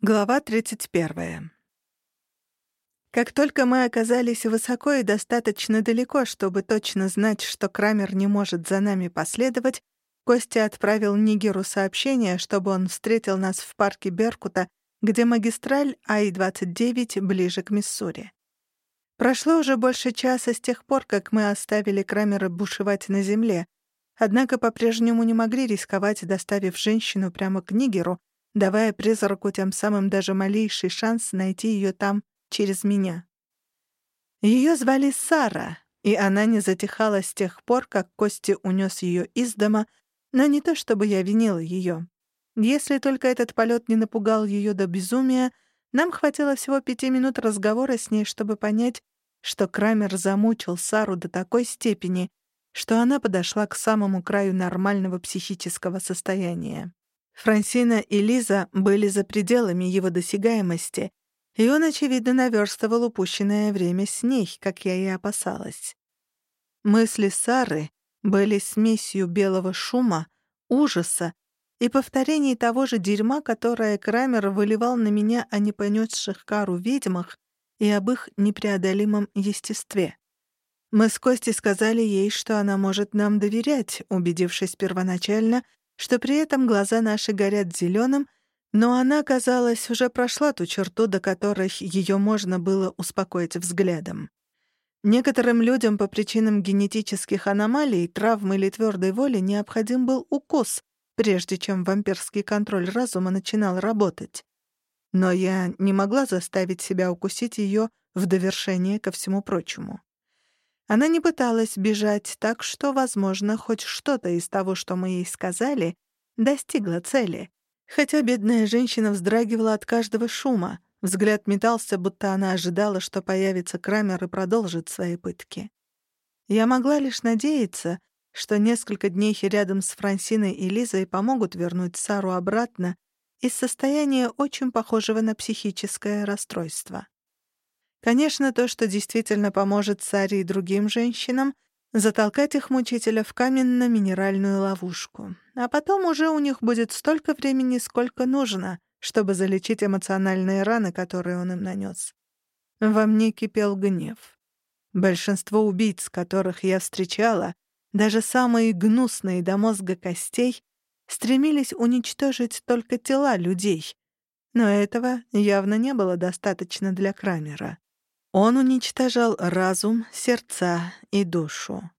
Глава 31. Как только мы оказались высоко и достаточно далеко, чтобы точно знать, что Крамер не может за нами последовать, Костя отправил Нигеру сообщение, чтобы он встретил нас в парке Беркута, где магистраль Ай-29 ближе к Миссури. Прошло уже больше часа с тех пор, как мы оставили Крамера бушевать на земле, однако по-прежнему не могли рисковать, доставив женщину прямо к Нигеру, давая призраку тем самым даже малейший шанс найти ее там через меня. Ее звали Сара, и она не затихала с тех пор, как Кости унес ее из дома, но не то чтобы я винила ее. Если только этот полет не напугал ее до безумия, нам хватило всего пяти минут разговора с ней, чтобы понять, что Крамер замучил Сару до такой степени, что она подошла к самому краю нормального психического состояния. Франсина и Лиза были за пределами его досягаемости, и он, очевидно, наверстывал упущенное время с ней, как я и опасалась. Мысли Сары были смесью белого шума, ужаса и повторений того же дерьма, которое Крамер выливал на меня о непонесших кару ведьмах и об их непреодолимом естестве. Мы с Костей сказали ей, что она может нам доверять, убедившись первоначально, что при этом глаза наши горят зеленым, но она, казалось, уже прошла ту черту, до которой ее можно было успокоить взглядом. Некоторым людям по причинам генетических аномалий, травм или твердой воли необходим был укус, прежде чем вампирский контроль разума начинал работать. Но я не могла заставить себя укусить ее в довершение ко всему прочему. Она не пыталась бежать, так что, возможно, хоть что-то из того, что мы ей сказали, достигло цели. Хотя бедная женщина вздрагивала от каждого шума, взгляд метался, будто она ожидала, что появится Крамер и продолжит свои пытки. Я могла лишь надеяться, что несколько дней рядом с Франсиной и Лизой помогут вернуть Сару обратно из состояния очень похожего на психическое расстройство. Конечно, то, что действительно поможет Саре и другим женщинам, затолкать их мучителя в каменно-минеральную ловушку. А потом уже у них будет столько времени, сколько нужно, чтобы залечить эмоциональные раны, которые он им нанес. Во мне кипел гнев. Большинство убийц, которых я встречала, даже самые гнусные до мозга костей, стремились уничтожить только тела людей. Но этого явно не было достаточно для Крамера. Он уничтожал разум, сердца и душу.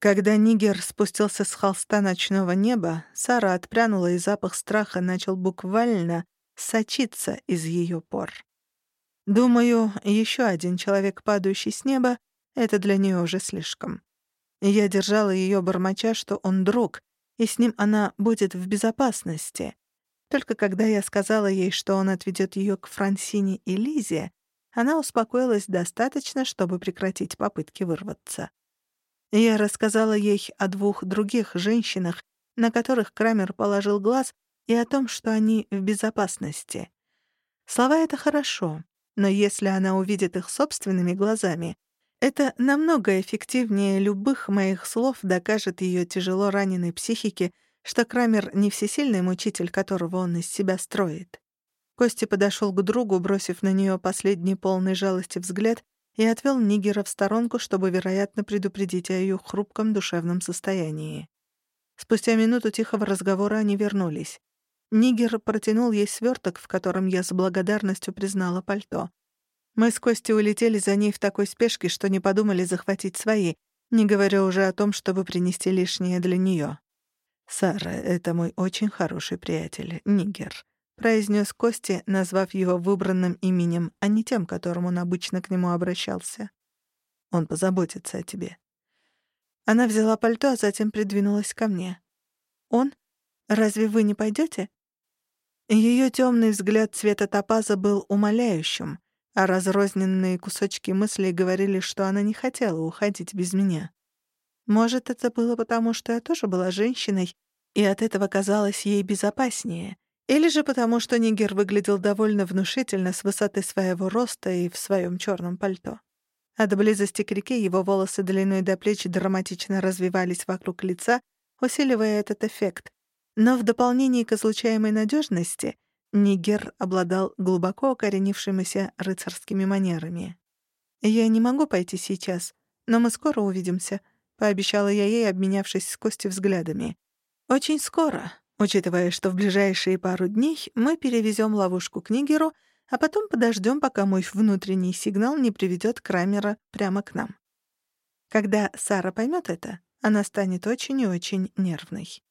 Когда Нигер спустился с холста ночного неба, Сара отпрянула, и запах страха начал буквально сочиться из ее пор. Думаю, еще один человек, падающий с неба, это для нее уже слишком. Я держала ее бормоча, что он друг, и с ним она будет в безопасности. Только когда я сказала ей, что он отведет ее к Франсине и Лизе, она успокоилась достаточно, чтобы прекратить попытки вырваться. Я рассказала ей о двух других женщинах, на которых Крамер положил глаз, и о том, что они в безопасности. Слова — это хорошо, но если она увидит их собственными глазами, это намного эффективнее любых моих слов докажет ее тяжело раненой психике, что Крамер не всесильный мучитель, которого он из себя строит. Кости подошел к другу, бросив на нее последний полный жалости взгляд, и отвел Нигера в сторонку, чтобы, вероятно, предупредить о ее хрупком душевном состоянии. Спустя минуту тихого разговора они вернулись. Нигер протянул ей сверток, в котором я с благодарностью признала пальто. Мы с Костей улетели за ней в такой спешке, что не подумали захватить свои, не говоря уже о том, чтобы принести лишнее для нее. «Сара — это мой очень хороший приятель, Нигер произнес Кости, назвав его выбранным именем, а не тем, которым он обычно к нему обращался. Он позаботится о тебе. Она взяла пальто, а затем придвинулась ко мне. Он? Разве вы не пойдете? Ее темный взгляд цвета топаза был умоляющим, а разрозненные кусочки мыслей говорили, что она не хотела уходить без меня. Может, это было потому, что я тоже была женщиной, и от этого казалось ей безопаснее — или же потому, что Нигер выглядел довольно внушительно с высоты своего роста и в своем черном пальто. От близости к реке его волосы длиной до плеч драматично развивались вокруг лица, усиливая этот эффект. Но в дополнение к излучаемой надежности Нигер обладал глубоко укоренившимися рыцарскими манерами. «Я не могу пойти сейчас, но мы скоро увидимся», — пообещала я ей, обменявшись с Костей взглядами. «Очень скоро, учитывая, что в ближайшие пару дней мы перевезем ловушку к Нигеру, а потом подождем, пока мой внутренний сигнал не приведет Крамера прямо к нам. Когда Сара поймет это, она станет очень и очень нервной.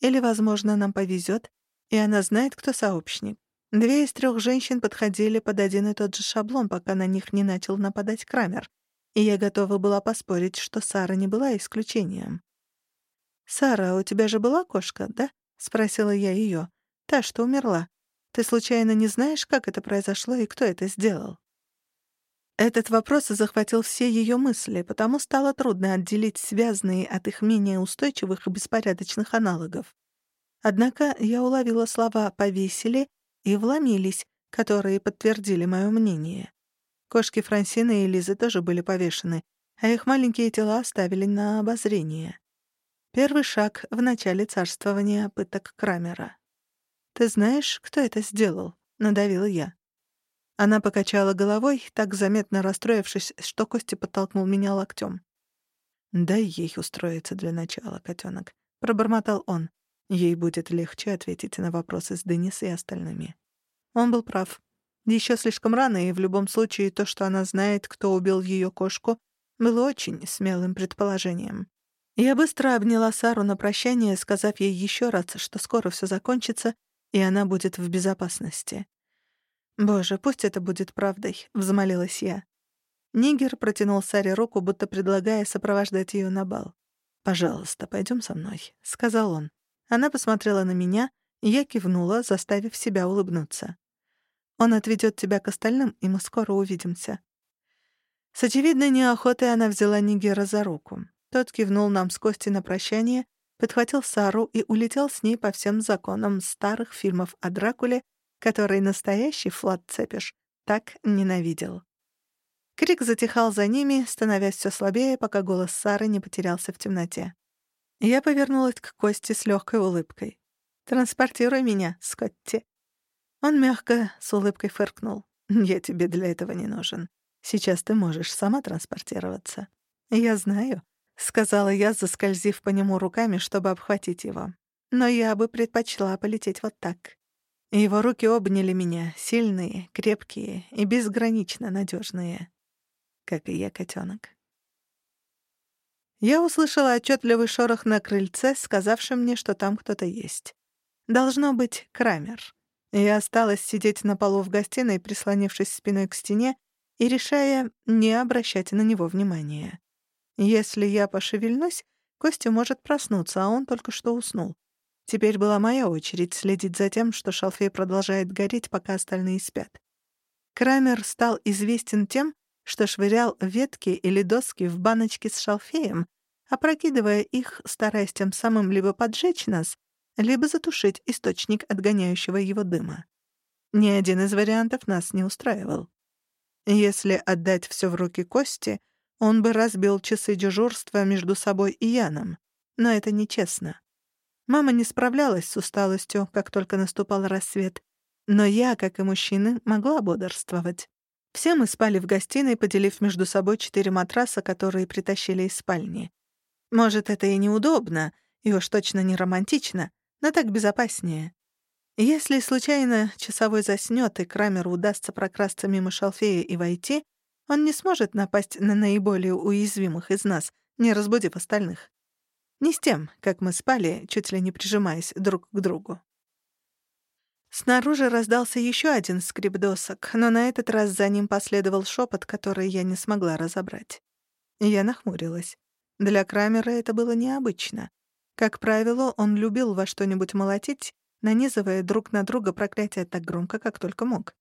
Или, возможно, нам повезет, и она знает, кто сообщник. Две из трех женщин подходили под один и тот же шаблон, пока на них не начал нападать Крамер, и я готова была поспорить, что Сара не была исключением. «Сара, у тебя же была кошка, да?» — спросила я ее. «Та, что умерла. Ты случайно не знаешь, как это произошло и кто это сделал?» Этот вопрос захватил все ее мысли, потому стало трудно отделить связанные от их менее устойчивых и беспорядочных аналогов. Однако я уловила слова «повесили» и «вломились», которые подтвердили мое мнение. Кошки Франсины и Лизы тоже были повешены, а их маленькие тела оставили на обозрение. Первый шаг в начале царствования пыток Крамера. «Ты знаешь, кто это сделал?» — надавила я. Она покачала головой, так заметно расстроившись, что Костя подтолкнул меня локтем. «Дай ей устроиться для начала, котенок», — пробормотал он. Ей будет легче ответить на вопросы с Денис и остальными. Он был прав. Еще слишком рано, и в любом случае то, что она знает, кто убил ее кошку, было очень смелым предположением. Я быстро обняла Сару на прощание, сказав ей еще раз, что скоро все закончится, и она будет в безопасности. «Боже, пусть это будет правдой», — взмолилась я. Нигер протянул Саре руку, будто предлагая сопровождать ее на бал. «Пожалуйста, пойдем со мной», — сказал он. Она посмотрела на меня, и я кивнула, заставив себя улыбнуться. «Он отведет тебя к остальным, и мы скоро увидимся». С очевидной неохотой она взяла Нигера за руку. Тот кивнул нам с Костей на прощание, подхватил Сару и улетел с ней по всем законам старых фильмов о Дракуле который настоящий Флат Цепиш так ненавидел. Крик затихал за ними, становясь все слабее, пока голос Сары не потерялся в темноте. Я повернулась к Косте с легкой улыбкой. «Транспортируй меня, Скотти». Он мягко с улыбкой фыркнул. «Я тебе для этого не нужен. Сейчас ты можешь сама транспортироваться». «Я знаю», — сказала я, заскользив по нему руками, чтобы обхватить его. «Но я бы предпочла полететь вот так». Его руки обняли меня, сильные, крепкие и безгранично надежные, как и я, котенок. Я услышала отчетливый шорох на крыльце, сказавший мне, что там кто-то есть. Должно быть Крамер. Я осталась сидеть на полу в гостиной, прислонившись спиной к стене и решая не обращать на него внимания. Если я пошевельнусь, Костя может проснуться, а он только что уснул. Теперь была моя очередь следить за тем, что шалфей продолжает гореть, пока остальные спят. Крамер стал известен тем, что швырял ветки или доски в баночки с шалфеем, опрокидывая их, стараясь тем самым либо поджечь нас, либо затушить источник отгоняющего его дыма. Ни один из вариантов нас не устраивал. Если отдать все в руки Кости, он бы разбил часы дежурства между собой и Яном. Но это нечестно. Мама не справлялась с усталостью, как только наступал рассвет. Но я, как и мужчины, могла бодрствовать. Все мы спали в гостиной, поделив между собой четыре матраса, которые притащили из спальни. Может, это и неудобно, и уж точно не романтично, но так безопаснее. Если случайно часовой заснёт и Крамеру удастся прокрасться мимо шалфея и войти, он не сможет напасть на наиболее уязвимых из нас, не разбудив остальных. Не с тем, как мы спали, чуть ли не прижимаясь друг к другу. Снаружи раздался еще один скрип досок, но на этот раз за ним последовал шепот, который я не смогла разобрать. Я нахмурилась. Для Крамера это было необычно. Как правило, он любил во что-нибудь молотить, нанизывая друг на друга проклятия так громко, как только мог.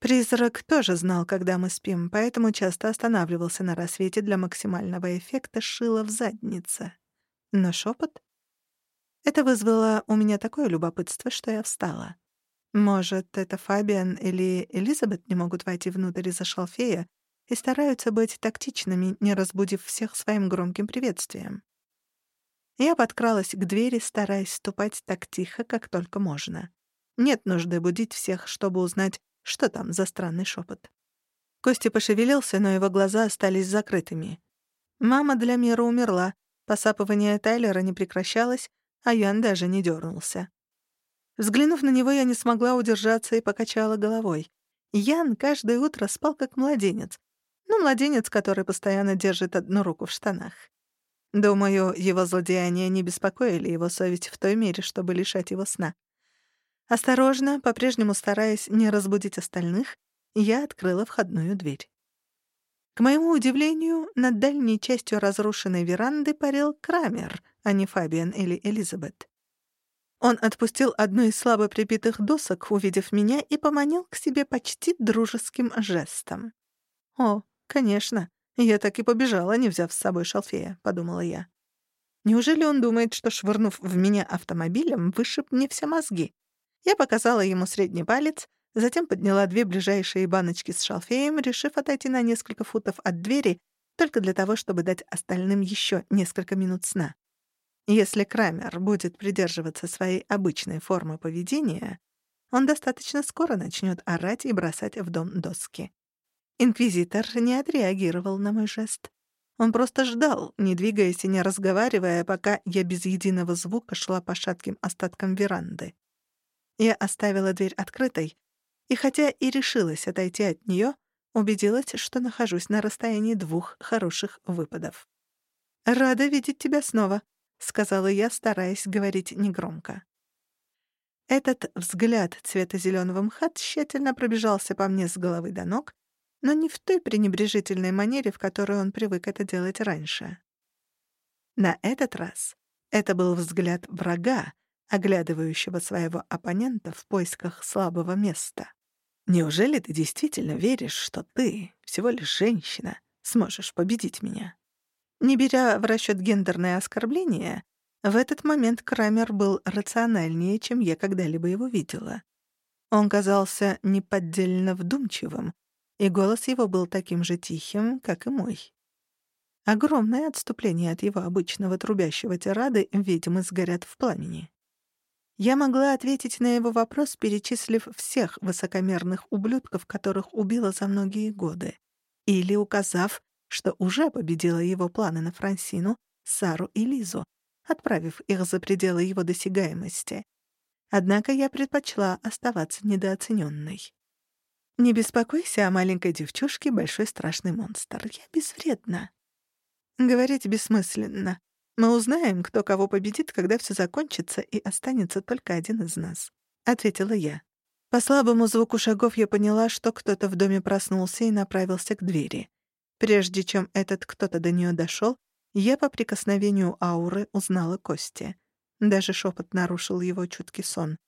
Призрак тоже знал, когда мы спим, поэтому часто останавливался на рассвете для максимального эффекта шила в заднице. Но шепот? Это вызвало у меня такое любопытство, что я встала. Может, это Фабиан или Элизабет не могут войти внутрь из-за шалфея и стараются быть тактичными, не разбудив всех своим громким приветствием. Я подкралась к двери, стараясь ступать так тихо, как только можно. Нет нужды будить всех, чтобы узнать, что там за странный шепот. Костя пошевелился, но его глаза остались закрытыми. Мама для мира умерла, посапывание Тайлера не прекращалось, а Ян даже не дернулся. Взглянув на него, я не смогла удержаться и покачала головой. Ян каждое утро спал как младенец. Ну, младенец, который постоянно держит одну руку в штанах. Думаю, его злодеяния не беспокоили его совесть в той мере, чтобы лишать его сна. Осторожно, по-прежнему стараясь не разбудить остальных, я открыла входную дверь. К моему удивлению, над дальней частью разрушенной веранды парил Крамер, а не Фабиан или Элизабет. Он отпустил одну из слабо прибитых досок, увидев меня, и поманил к себе почти дружеским жестом. «О, конечно, я так и побежала, не взяв с собой шалфея», — подумала я. Неужели он думает, что, швырнув в меня автомобилем, вышиб мне все мозги? Я показала ему средний палец, затем подняла две ближайшие баночки с шалфеем, решив отойти на несколько футов от двери, только для того, чтобы дать остальным еще несколько минут сна. Если Крамер будет придерживаться своей обычной формы поведения, он достаточно скоро начнет орать и бросать в дом доски. Инквизитор не отреагировал на мой жест. Он просто ждал, не двигаясь и не разговаривая, пока я без единого звука шла по шатким остаткам веранды. Я оставила дверь открытой, и хотя и решилась отойти от нее, убедилась, что нахожусь на расстоянии двух хороших выпадов. «Рада видеть тебя снова», — сказала я, стараясь говорить негромко. Этот взгляд цвета зеленого мха тщательно пробежался по мне с головы до ног, но не в той пренебрежительной манере, в которой он привык это делать раньше. На этот раз это был взгляд врага, оглядывающего своего оппонента в поисках слабого места. «Неужели ты действительно веришь, что ты, всего лишь женщина, сможешь победить меня?» Не беря в расчет гендерное оскорбление, в этот момент Крамер был рациональнее, чем я когда-либо его видела. Он казался неподдельно вдумчивым, и голос его был таким же тихим, как и мой. Огромное отступление от его обычного трубящего тирады «Ведьмы сгорят в пламени». Я могла ответить на его вопрос, перечислив всех высокомерных ублюдков, которых убила за многие годы, или указав, что уже победила его планы на Франсину, Сару и Лизу, отправив их за пределы его досягаемости. Однако я предпочла оставаться недооцененной. «Не беспокойся о маленькой девчушке, большой страшный монстр. Я безвредна». Говорить бессмысленно. Мы узнаем, кто кого победит, когда все закончится и останется только один из нас», — ответила я. По слабому звуку шагов я поняла, что кто-то в доме проснулся и направился к двери. Прежде чем этот кто-то до нее дошел, я по прикосновению ауры узнала Кости. Даже шепот нарушил его чуткий сон.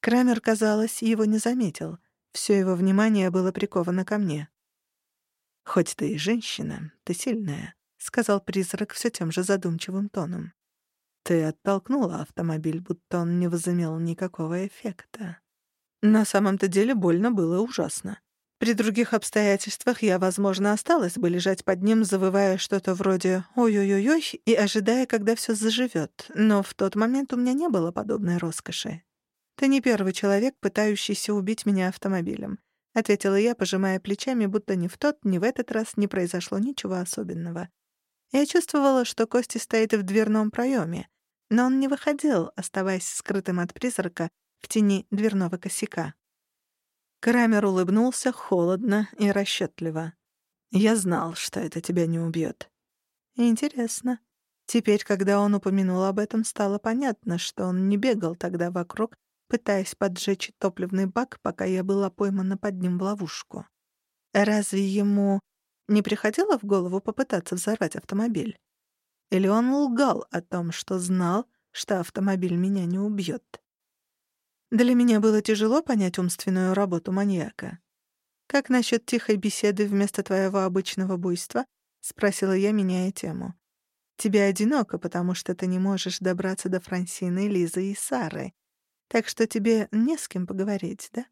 Крамер, казалось, его не заметил. Все его внимание было приковано ко мне. «Хоть ты и женщина, ты сильная», — сказал призрак все тем же задумчивым тоном. «Ты оттолкнула автомобиль, будто он не возымел никакого эффекта». На самом-то деле больно было ужасно. При других обстоятельствах я, возможно, осталась бы лежать под ним, завывая что-то вроде «ой-ой-ой-ой» и ожидая, когда все заживет, но в тот момент у меня не было подобной роскоши. «Ты не первый человек, пытающийся убить меня автомобилем», — ответила я, пожимая плечами, будто ни в тот, ни в этот раз не произошло ничего особенного. Я чувствовала, что Кости стоит в дверном проеме, но он не выходил, оставаясь скрытым от призрака в тени дверного косяка. Крамер улыбнулся холодно и расчетливо. «Я знал, что это тебя не убьет. «Интересно. Теперь, когда он упомянул об этом, стало понятно, что он не бегал тогда вокруг, пытаясь поджечь топливный бак, пока я была поймана под ним в ловушку. Разве ему не приходило в голову попытаться взорвать автомобиль? Или он лгал о том, что знал, что автомобиль меня не убьет? Для меня было тяжело понять умственную работу маньяка. «Как насчет тихой беседы вместо твоего обычного буйства?» — спросила я, меняя тему. «Тебе одиноко, потому что ты не можешь добраться до Франсины, Лизы и Сары. Так что тебе не с кем поговорить, да?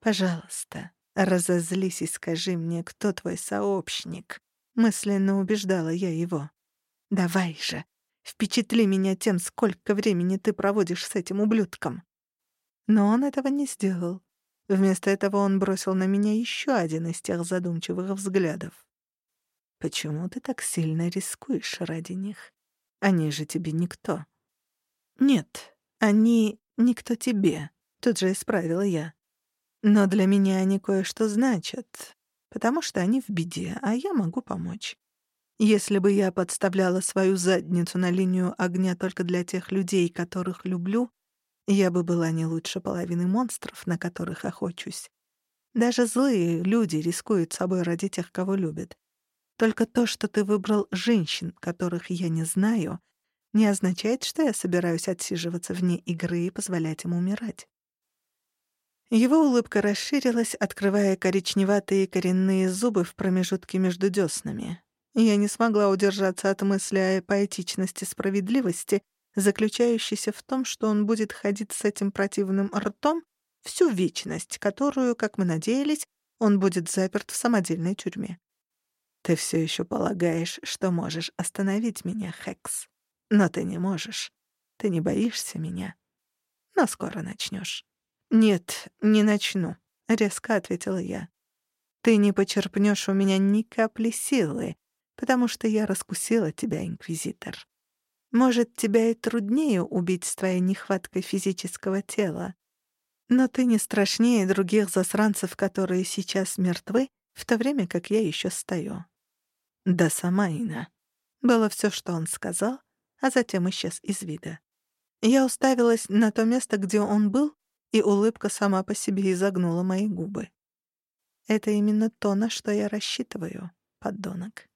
Пожалуйста, «Разозлись и скажи мне, кто твой сообщник», — мысленно убеждала я его. «Давай же, впечатли меня тем, сколько времени ты проводишь с этим ублюдком». Но он этого не сделал. Вместо этого он бросил на меня еще один из тех задумчивых взглядов. «Почему ты так сильно рискуешь ради них? Они же тебе никто». «Нет, они никто тебе», — тут же исправила я. «Но для меня они кое-что значат, потому что они в беде, а я могу помочь. Если бы я подставляла свою задницу на линию огня только для тех людей, которых люблю, я бы была не лучше половины монстров, на которых охочусь. Даже злые люди рискуют собой ради тех, кого любят. Только то, что ты выбрал женщин, которых я не знаю, не означает, что я собираюсь отсиживаться вне игры и позволять им умирать. Его улыбка расширилась, открывая коричневатые коренные зубы в промежутке между дёснами. Я не смогла удержаться от мысли о поэтичности справедливости, заключающейся в том, что он будет ходить с этим противным ртом всю вечность, которую, как мы надеялись, он будет заперт в самодельной тюрьме. Ты все еще полагаешь, что можешь остановить меня, Хекс. Но ты не можешь. Ты не боишься меня. Но скоро начнешь. Нет, не начну, резко ответила я. Ты не почерпнешь у меня ни капли силы, потому что я раскусила тебя, инквизитор. Может, тебя и труднее убить с твоей нехваткой физического тела. Но ты не страшнее других засранцев, которые сейчас мертвы, в то время как я еще стою. Да сама Ина. Было все, что он сказал, а затем исчез из вида. Я уставилась на то место, где он был, и улыбка сама по себе изогнула мои губы. Это именно то, на что я рассчитываю, подонок.